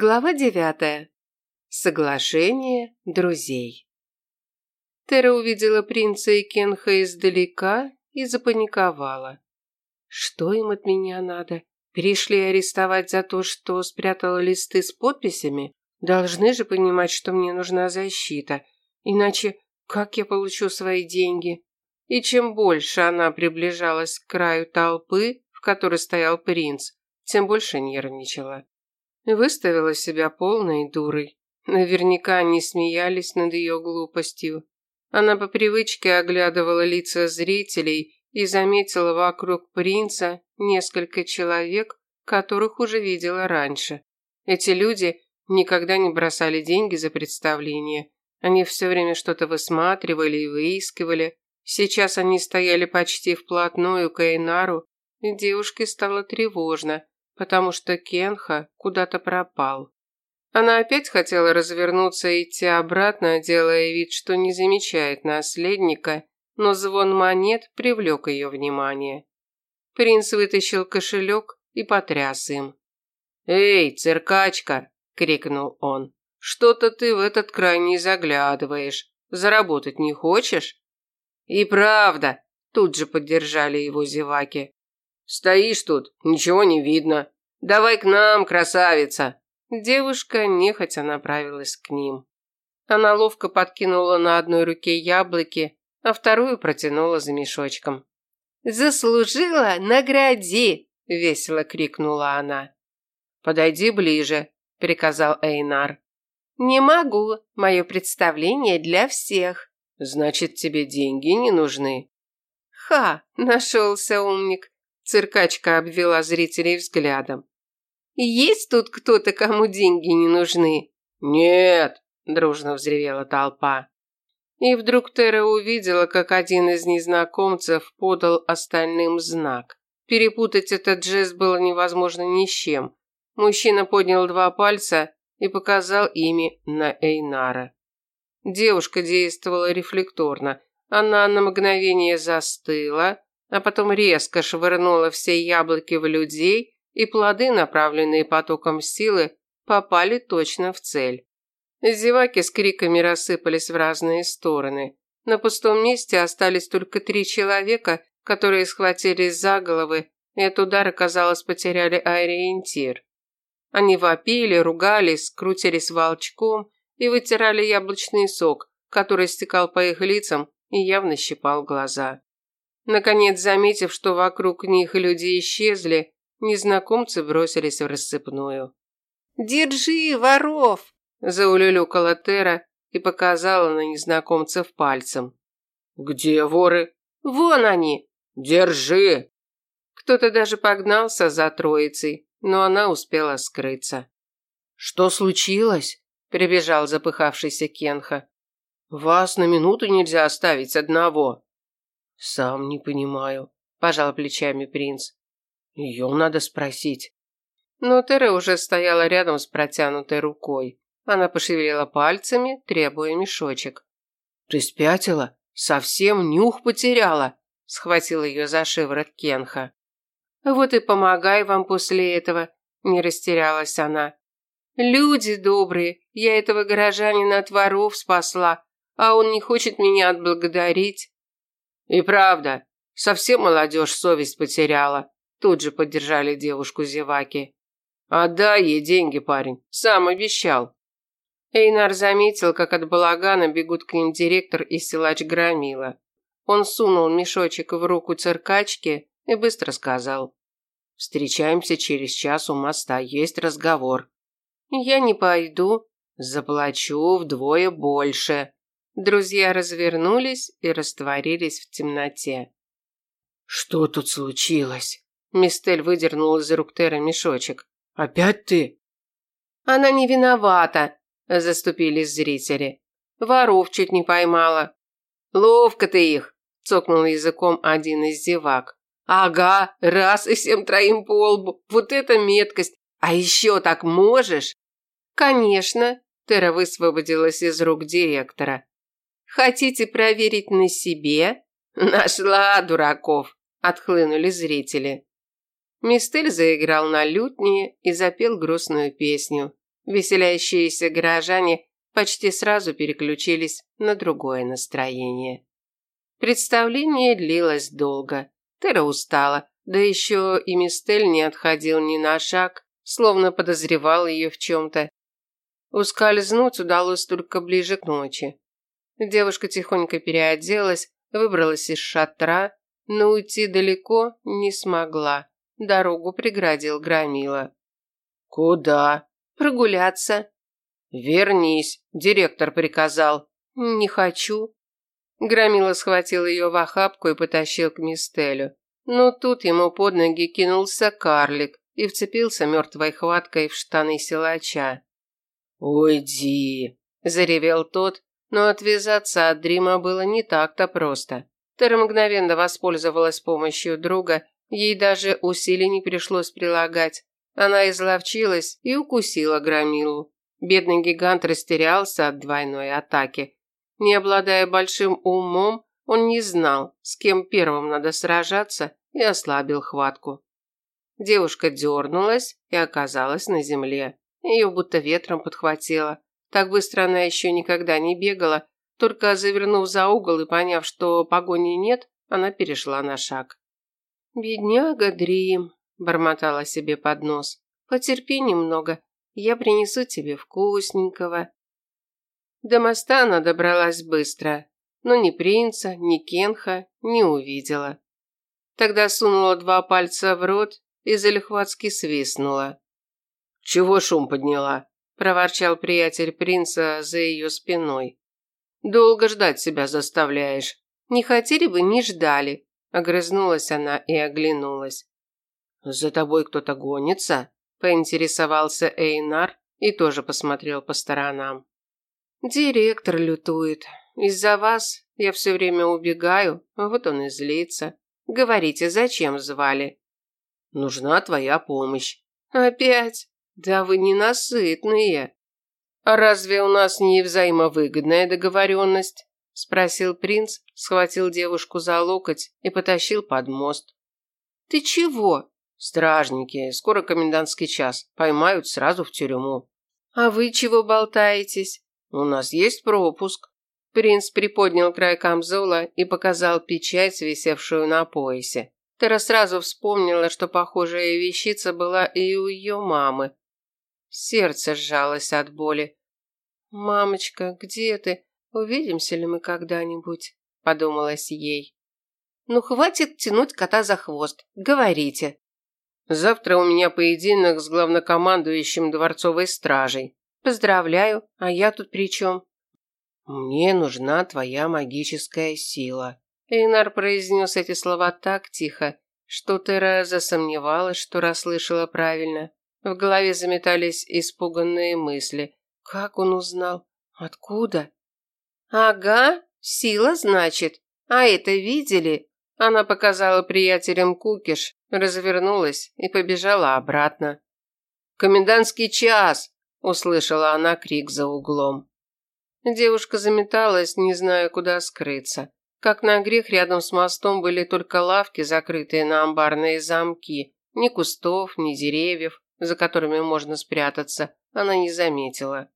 Глава девятая. Соглашение друзей. Тера увидела принца и Кенха издалека и запаниковала. Что им от меня надо? Пришли арестовать за то, что спрятала листы с подписями? Должны же понимать, что мне нужна защита. Иначе как я получу свои деньги? И чем больше она приближалась к краю толпы, в которой стоял принц, тем больше нервничала. Выставила себя полной дурой. Наверняка они смеялись над ее глупостью. Она по привычке оглядывала лица зрителей и заметила вокруг принца несколько человек, которых уже видела раньше. Эти люди никогда не бросали деньги за представление. Они все время что-то высматривали и выискивали. Сейчас они стояли почти вплотную к Эйнару, и девушке стало тревожно потому что Кенха куда-то пропал. Она опять хотела развернуться и идти обратно, делая вид, что не замечает наследника, но звон монет привлек ее внимание. Принц вытащил кошелек и потряс им. «Эй, циркачка!» – крикнул он. «Что-то ты в этот край не заглядываешь. Заработать не хочешь?» «И правда!» – тут же поддержали его зеваки. Стоишь тут, ничего не видно. Давай к нам, красавица. Девушка нехотя направилась к ним. Она ловко подкинула на одной руке яблоки, а вторую протянула за мешочком. «Заслужила? Награди!» – весело крикнула она. «Подойди ближе», – приказал Эйнар. «Не могу. Мое представление для всех». «Значит, тебе деньги не нужны?» «Ха! Нашелся умник. Циркачка обвела зрителей взглядом. «Есть тут кто-то, кому деньги не нужны?» «Нет!» – дружно взревела толпа. И вдруг Тера увидела, как один из незнакомцев подал остальным знак. Перепутать этот жест было невозможно ни с чем. Мужчина поднял два пальца и показал ими на Эйнара. Девушка действовала рефлекторно. Она на мгновение застыла, а потом резко швырнула все яблоки в людей, и плоды, направленные потоком силы, попали точно в цель. Зеваки с криками рассыпались в разные стороны. На пустом месте остались только три человека, которые схватились за головы и от удара, казалось, потеряли ориентир. Они вопили, ругались, крутились волчком и вытирали яблочный сок, который стекал по их лицам и явно щипал глаза. Наконец, заметив, что вокруг них люди исчезли, незнакомцы бросились в рассыпную. «Держи, воров!» – заулюлюкала Тера и показала на незнакомцев пальцем. «Где воры?» «Вон они!» «Держи!» Кто-то даже погнался за троицей, но она успела скрыться. «Что случилось?» – прибежал запыхавшийся Кенха. «Вас на минуту нельзя оставить одного». «Сам не понимаю», – пожал плечами принц. «Ее надо спросить». Но Тера уже стояла рядом с протянутой рукой. Она пошевелила пальцами, требуя мешочек. «Ты спятила? Совсем нюх потеряла?» – схватил ее за шиворот Кенха. «Вот и помогай вам после этого», – не растерялась она. «Люди добрые, я этого горожанина от воров спасла, а он не хочет меня отблагодарить». «И правда, совсем молодежь совесть потеряла», тут же поддержали девушку зеваки. «Отдай ей деньги, парень, сам обещал». Эйнар заметил, как от балагана бегут к ним директор и силач Громила. Он сунул мешочек в руку циркачки и быстро сказал. «Встречаемся через час у моста, есть разговор». «Я не пойду». «Заплачу вдвое больше». Друзья развернулись и растворились в темноте. «Что тут случилось?» Мистель выдернул из рук Тера мешочек. «Опять ты?» «Она не виновата», – заступились зрители. «Воров чуть не поймала». «Ловко ты их», – цокнул языком один из зевак. «Ага, раз и всем троим по лбу. Вот это меткость. А еще так можешь?» «Конечно», – Тера высвободилась из рук директора. Хотите проверить на себе? Нашла дураков, отхлынули зрители. Мистель заиграл на лютне и запел грустную песню. Веселящиеся горожане почти сразу переключились на другое настроение. Представление длилось долго. Тера устала, да еще и Мистель не отходил ни на шаг, словно подозревал ее в чем-то. Ускользнуть удалось только ближе к ночи. Девушка тихонько переоделась, выбралась из шатра, но уйти далеко не смогла. Дорогу преградил Громила. «Куда?» «Прогуляться». «Вернись, директор приказал». «Не хочу». Громила схватил ее в охапку и потащил к Мистелю. Но тут ему под ноги кинулся карлик и вцепился мертвой хваткой в штаны силача. «Уйди!» – заревел тот, но отвязаться от Дрима было не так-то просто. Тера мгновенно воспользовалась помощью друга, ей даже усилий не пришлось прилагать. Она изловчилась и укусила Громилу. Бедный гигант растерялся от двойной атаки. Не обладая большим умом, он не знал, с кем первым надо сражаться, и ослабил хватку. Девушка дернулась и оказалась на земле. Ее будто ветром подхватило. Так быстро она еще никогда не бегала, только завернув за угол и поняв, что погони нет, она перешла на шаг. «Бедняга Дрим», – бормотала себе под нос, – «потерпи немного, я принесу тебе вкусненького». До моста она добралась быстро, но ни принца, ни Кенха не увидела. Тогда сунула два пальца в рот и залихватски свистнула. «Чего шум подняла?» – проворчал приятель принца за ее спиной. «Долго ждать себя заставляешь». «Не хотели бы, не ждали», – огрызнулась она и оглянулась. «За тобой кто-то гонится?» – поинтересовался Эйнар и тоже посмотрел по сторонам. «Директор лютует. Из-за вас я все время убегаю, вот он и злится. Говорите, зачем звали?» «Нужна твоя помощь». «Опять? Да вы ненасытные». «А разве у нас не взаимовыгодная договоренность?» – спросил принц, схватил девушку за локоть и потащил под мост. «Ты чего?» «Стражники, скоро комендантский час, поймают сразу в тюрьму». «А вы чего болтаетесь?» «У нас есть пропуск». Принц приподнял край камзола и показал печать, висевшую на поясе. Тера сразу вспомнила, что похожая вещица была и у ее мамы. Сердце сжалось от боли. «Мамочка, где ты? Увидимся ли мы когда-нибудь?» – подумалось ей. «Ну, хватит тянуть кота за хвост. Говорите». «Завтра у меня поединок с главнокомандующим дворцовой стражей». «Поздравляю. А я тут при чем?» «Мне нужна твоя магическая сила». Эйнар произнес эти слова так тихо, что Тера засомневалась, что расслышала правильно. В голове заметались испуганные мысли. Как он узнал? Откуда? «Ага, сила, значит. А это видели?» Она показала приятелям кукиш, развернулась и побежала обратно. «Комендантский час!» – услышала она крик за углом. Девушка заметалась, не зная, куда скрыться. Как на грех, рядом с мостом были только лавки, закрытые на амбарные замки. Ни кустов, ни деревьев, за которыми можно спрятаться, она не заметила.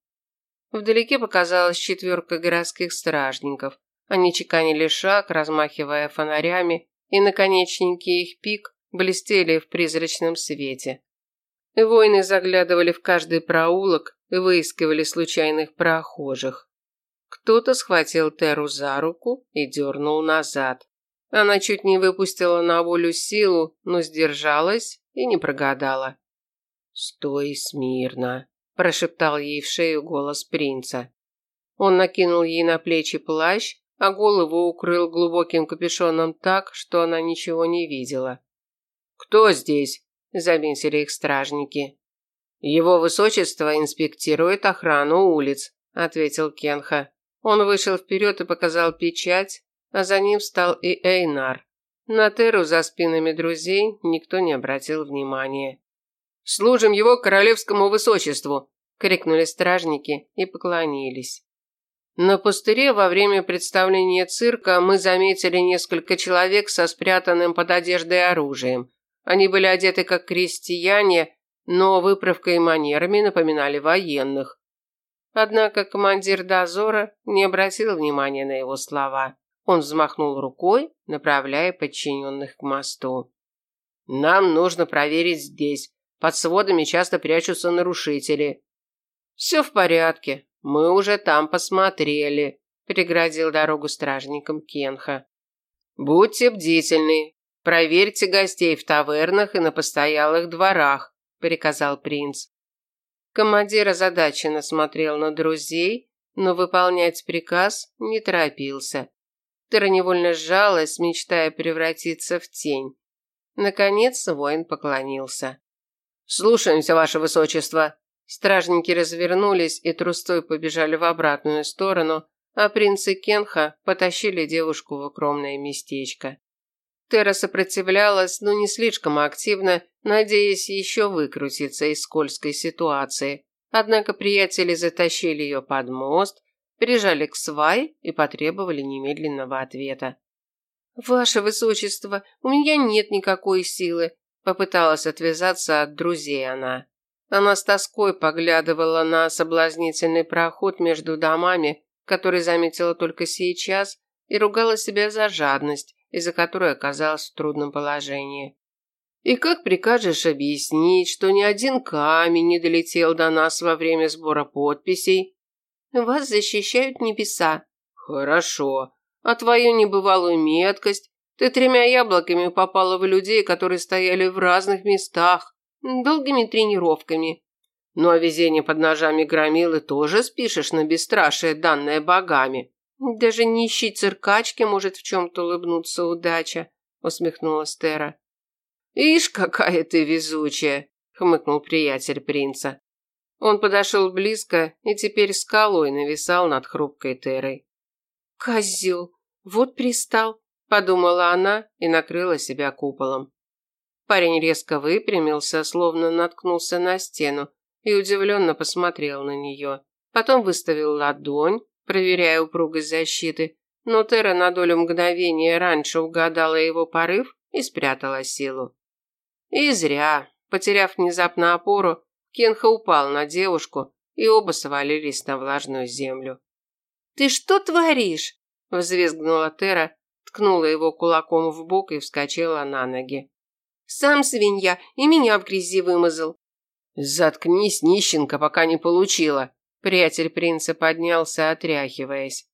Вдалеке показалась четверка городских стражников. Они чеканили шаг, размахивая фонарями, и наконечники их пик блестели в призрачном свете. Воины заглядывали в каждый проулок и выискивали случайных прохожих. Кто-то схватил Теру за руку и дернул назад. Она чуть не выпустила на волю силу, но сдержалась и не прогадала. «Стой смирно», – прошептал ей в шею голос принца. Он накинул ей на плечи плащ, а голову укрыл глубоким капюшоном так, что она ничего не видела. «Кто здесь?» – заметили их стражники. «Его высочество инспектирует охрану улиц», – ответил Кенха. Он вышел вперед и показал печать, а за ним встал и Эйнар. На Теру за спинами друзей никто не обратил внимания. «Служим его королевскому высочеству!» – крикнули стражники и поклонились. На пустыре во время представления цирка мы заметили несколько человек со спрятанным под одеждой оружием. Они были одеты как крестьяне, но выправкой и манерами напоминали военных. Однако командир дозора не обратил внимания на его слова. Он взмахнул рукой, направляя подчиненных к мосту. «Нам нужно проверить здесь. Под сводами часто прячутся нарушители». «Все в порядке. Мы уже там посмотрели», – преградил дорогу стражникам Кенха. «Будьте бдительны. Проверьте гостей в тавернах и на постоялых дворах», – приказал принц. Командир озадаченно смотрел на друзей, но выполнять приказ не торопился. Тера невольно сжалась, мечтая превратиться в тень. Наконец воин поклонился. «Слушаемся, ваше высочество!» Стражники развернулись и трустой побежали в обратную сторону, а принц и Кенха потащили девушку в укромное местечко. Тера сопротивлялась, но не слишком активно, надеясь еще выкрутиться из скользкой ситуации. Однако приятели затащили ее под мост, прижали к свай и потребовали немедленного ответа. «Ваше высочество, у меня нет никакой силы», – попыталась отвязаться от друзей она. Она с тоской поглядывала на соблазнительный проход между домами, который заметила только сейчас, и ругала себя за жадность, из-за которой оказалась в трудном положении. И как прикажешь объяснить, что ни один камень не долетел до нас во время сбора подписей? Вас защищают небеса. Хорошо. А твою небывалую меткость? Ты тремя яблоками попала в людей, которые стояли в разных местах, долгими тренировками. Ну а везение под ножами громилы тоже спишешь на бесстрашие, данное богами. Даже нищей циркачке может в чем-то улыбнуться удача, усмехнулась Тера. Ишь, какая ты везучая, хмыкнул приятель принца. Он подошел близко и теперь скалой нависал над хрупкой Терой. Козел, вот пристал, подумала она и накрыла себя куполом. Парень резко выпрямился, словно наткнулся на стену, и удивленно посмотрел на нее. Потом выставил ладонь, проверяя упругость защиты, но Тера на долю мгновения раньше угадала его порыв и спрятала силу. И зря. Потеряв внезапно опору, Кенха упал на девушку, и оба свалились на влажную землю. «Ты что творишь?» – взвизгнула Тера, ткнула его кулаком в бок и вскочила на ноги. «Сам свинья и меня в грязи вымазал». «Заткнись, нищенка, пока не получила», Приятель принца поднялся, отряхиваясь.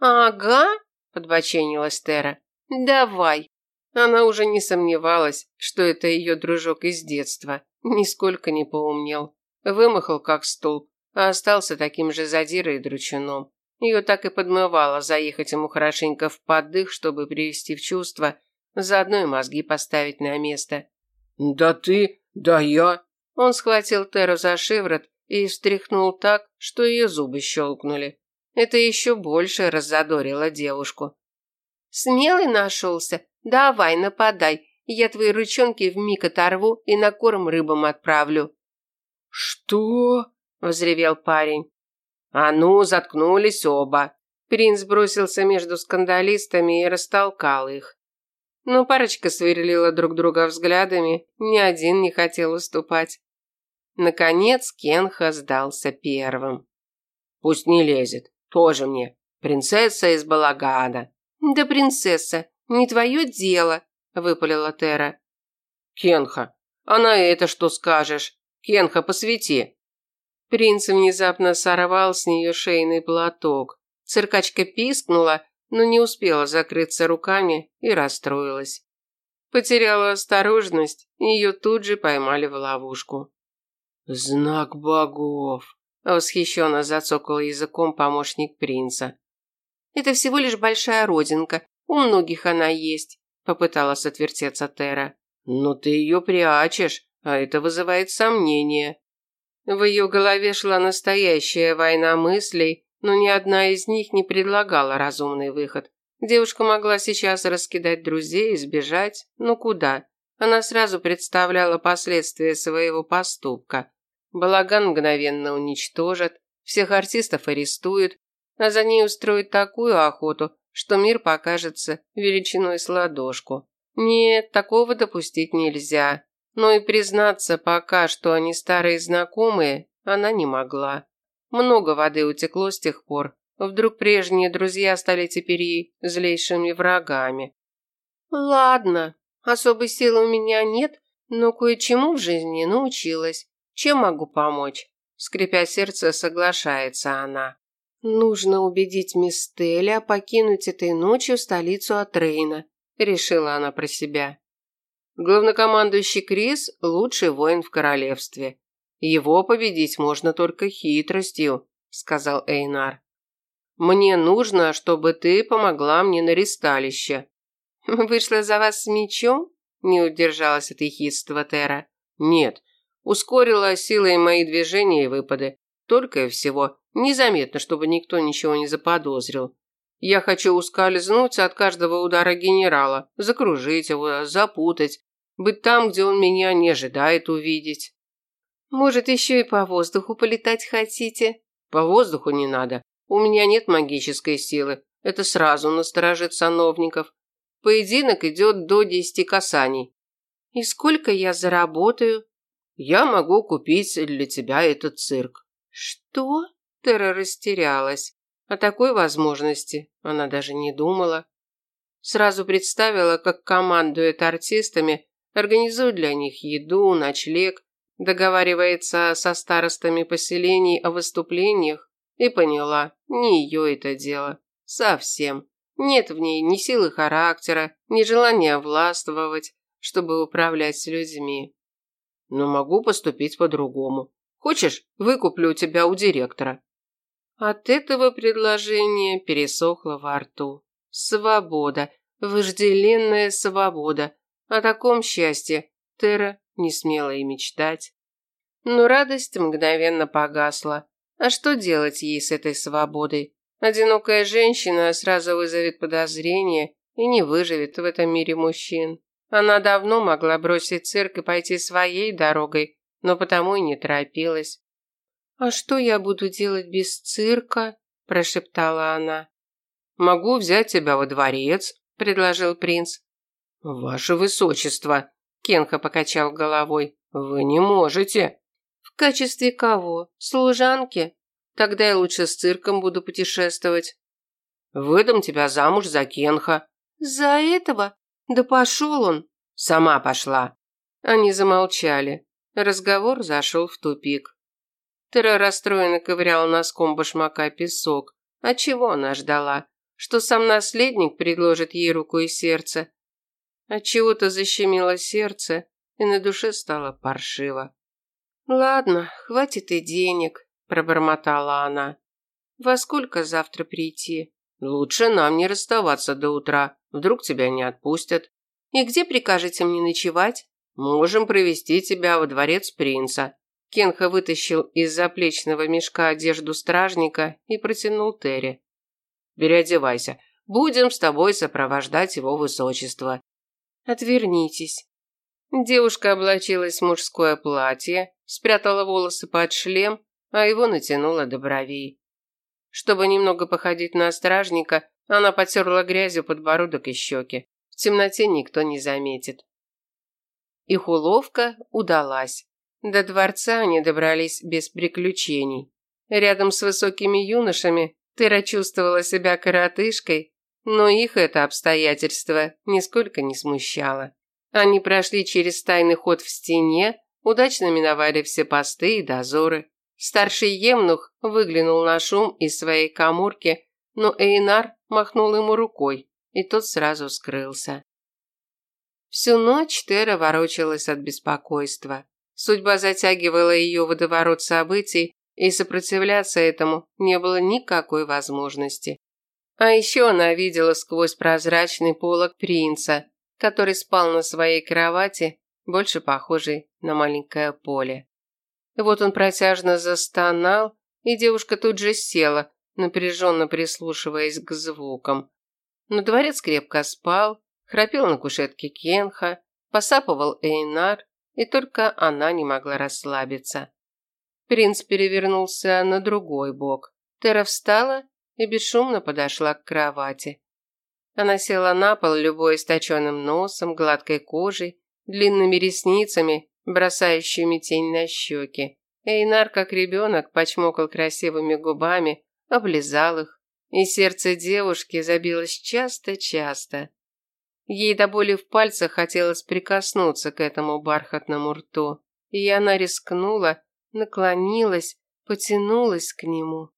«Ага», – подбоченилась Тера. «Давай». Она уже не сомневалась, что это ее дружок из детства. Нисколько не поумнел. Вымахал как столб, а остался таким же задирой и дручуном. Ее так и подмывало заехать ему хорошенько в поддых, чтобы привести в чувство, заодно и мозги поставить на место. «Да ты, да я!» Он схватил Теру за шиворот и встряхнул так, что ее зубы щелкнули. Это еще больше раззадорило девушку. «Смелый нашелся? Давай, нападай. Я твои ручонки вмиг оторву и на корм рыбам отправлю». «Что?» – взревел парень. «А ну, заткнулись оба!» Принц бросился между скандалистами и растолкал их. Но парочка сверлила друг друга взглядами, ни один не хотел уступать. Наконец Кенха сдался первым. «Пусть не лезет. Тоже мне. Принцесса из балагана». «Да принцесса, не твое дело», – выпалила Тера. «Кенха, а на это что скажешь? Кенха, посвети». Принц внезапно сорвал с нее шейный платок. Циркачка пискнула, но не успела закрыться руками и расстроилась. Потеряла осторожность, и ее тут же поймали в ловушку. «Знак богов!» – восхищенно зацокал языком помощник принца. «Это всего лишь большая родинка. У многих она есть», – попыталась отвертеться Тера. «Но ты ее прячешь, а это вызывает сомнения». В ее голове шла настоящая война мыслей, но ни одна из них не предлагала разумный выход. Девушка могла сейчас раскидать друзей и сбежать, но куда? Она сразу представляла последствия своего поступка. Балаган мгновенно уничтожат, всех артистов арестуют, а за ней устроят такую охоту, что мир покажется величиной с ладошку. Нет, такого допустить нельзя. Но и признаться пока, что они старые знакомые, она не могла. Много воды утекло с тех пор. Вдруг прежние друзья стали теперь ей злейшими врагами. Ладно, особой силы у меня нет, но кое-чему в жизни научилась. Чем могу помочь? Скрипя сердце, соглашается она. Нужно убедить мисс Телля покинуть этой ночью столицу Атрейна, решила она про себя. Главнокомандующий Крис – лучший воин в королевстве. Его победить можно только хитростью, сказал Эйнар. Мне нужно, чтобы ты помогла мне на ресталище. Вышла за вас с мечом? Не удержалась от ехидства Тера. Нет, ускорила силой мои движения и выпады. Только и всего. Незаметно, чтобы никто ничего не заподозрил. Я хочу ускользнуть от каждого удара генерала, закружить его, запутать, быть там, где он меня не ожидает увидеть. Может, еще и по воздуху полетать хотите? По воздуху не надо. У меня нет магической силы. Это сразу насторожит сановников. Поединок идет до десяти касаний. И сколько я заработаю? Я могу купить для тебя этот цирк. Что? Тера растерялась. О такой возможности она даже не думала. Сразу представила, как командует артистами, организует для них еду, ночлег, договаривается со старостами поселений о выступлениях и поняла, не ее это дело. Совсем. Нет в ней ни силы характера, ни желания властвовать, чтобы управлять людьми. Но могу поступить по-другому. Хочешь, выкуплю тебя у директора?» От этого предложения пересохло во рту. Свобода, вожделенная свобода. О таком счастье Тера не смела и мечтать. Но радость мгновенно погасла. А что делать ей с этой свободой? Одинокая женщина сразу вызовет подозрение и не выживет в этом мире мужчин. Она давно могла бросить цирк и пойти своей дорогой, но потому и не торопилась. «А что я буду делать без цирка?» – прошептала она. «Могу взять тебя во дворец», – предложил принц. «Ваше высочество», – Кенха покачал головой, – «вы не можете». «В качестве кого? Служанки? Тогда я лучше с цирком буду путешествовать». «Выдам тебя замуж за Кенха». «За этого? Да пошел он». «Сама пошла». Они замолчали. Разговор зашел в тупик. Тера расстроенно ковырял носком башмака песок. А чего она ждала? Что сам наследник предложит ей руку и сердце? От чего то защемило сердце, и на душе стало паршиво. «Ладно, хватит и денег», – пробормотала она. «Во сколько завтра прийти?» «Лучше нам не расставаться до утра. Вдруг тебя не отпустят». «И где прикажете мне ночевать?» «Можем провести тебя во дворец принца». Кенха вытащил из заплечного мешка одежду стражника и протянул Терри. «Переодевайся. Будем с тобой сопровождать его высочество». «Отвернитесь». Девушка облачилась в мужское платье, спрятала волосы под шлем, а его натянула до бровей. Чтобы немного походить на стражника, она потерла грязью подбородок и щеки. В темноте никто не заметит. Их уловка удалась. До дворца они добрались без приключений. Рядом с высокими юношами Тера чувствовала себя коротышкой, но их это обстоятельство нисколько не смущало. Они прошли через тайный ход в стене, удачно миновали все посты и дозоры. Старший Емнух выглянул на шум из своей каморки, но Эйнар махнул ему рукой, и тот сразу скрылся. Всю ночь Тера ворочалась от беспокойства. Судьба затягивала ее водоворот событий, и сопротивляться этому не было никакой возможности. А еще она видела сквозь прозрачный полог принца, который спал на своей кровати, больше похожей на маленькое поле. Вот он протяжно застонал, и девушка тут же села, напряженно прислушиваясь к звукам. Но дворец крепко спал, Храпел на кушетке Кенха, посапывал Эйнар, и только она не могла расслабиться. Принц перевернулся на другой бок. Тера встала и бесшумно подошла к кровати. Она села на пол, любой источенным носом, гладкой кожей длинными ресницами, бросающими тень на щеки. Эйнар, как ребенок, почмокал красивыми губами, облизал их, и сердце девушки забилось часто-часто. Ей до боли в пальцах хотелось прикоснуться к этому бархатному рту, и она рискнула, наклонилась, потянулась к нему